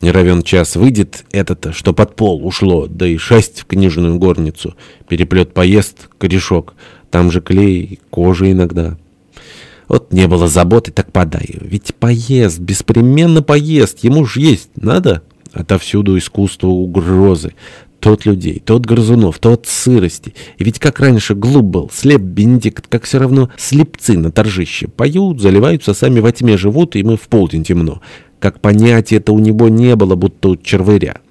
Не равен час выйдет это-то, что под пол ушло, да и шесть в книжную горницу. Переплет поест, корешок, там же клей, кожа иногда. Вот не было заботы, так подай. Ведь поест, беспременно поест, ему ж есть надо. Отовсюду искусство угрозы. Тот людей, тот грызунов, тот сырости. И ведь как раньше глуп был, слеп Бенедикт, как все равно слепцы на торжище. Поют, заливаются, сами во тьме живут, и мы в полдень темно как понятия это у него не было, будто у червыря.